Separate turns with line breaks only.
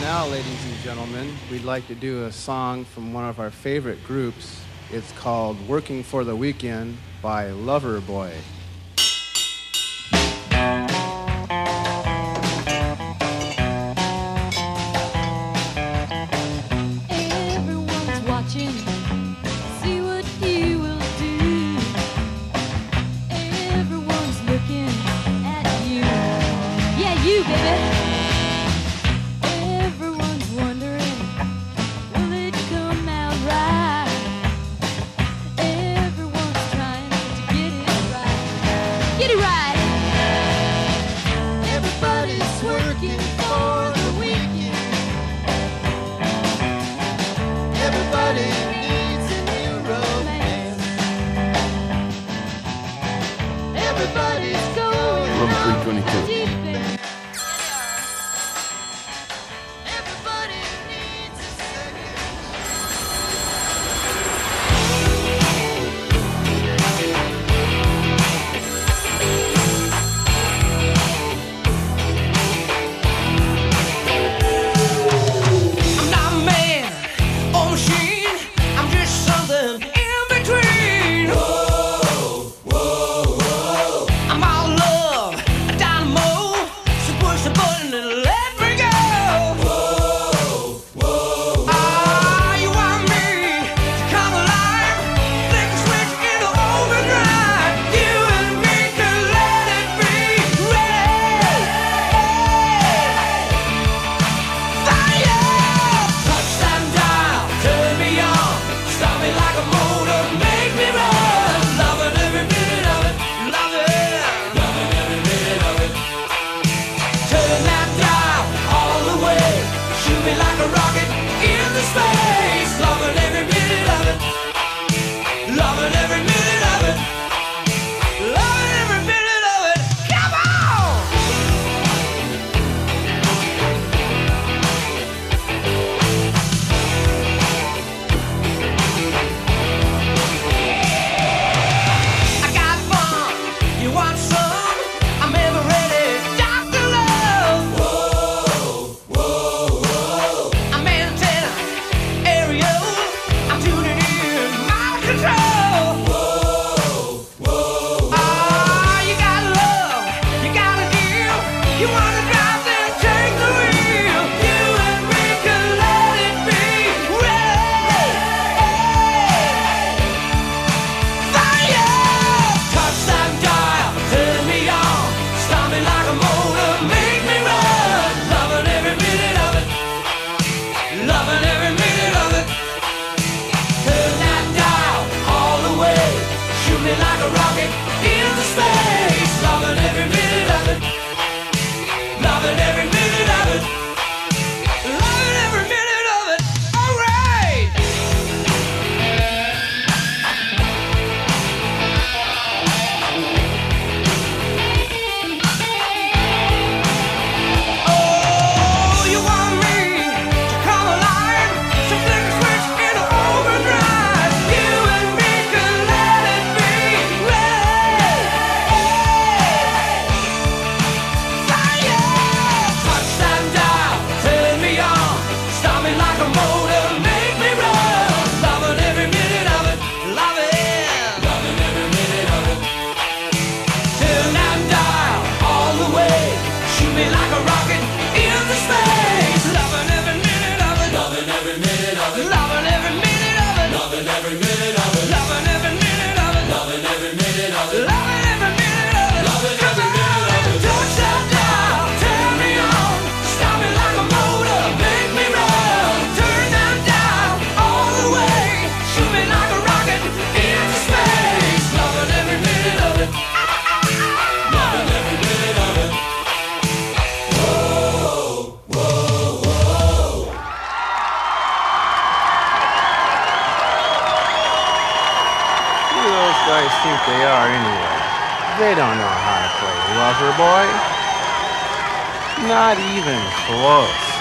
now, ladies and gentlemen, we'd like to do a song from one of our favorite groups. It's called Working for the Weekend by Loverboy.
you, baby.
2322. shoot me like a rocket into space. Loving every minute of it. Loving every minute.
are anyway. They don't know how to play Loverboy. Not even close.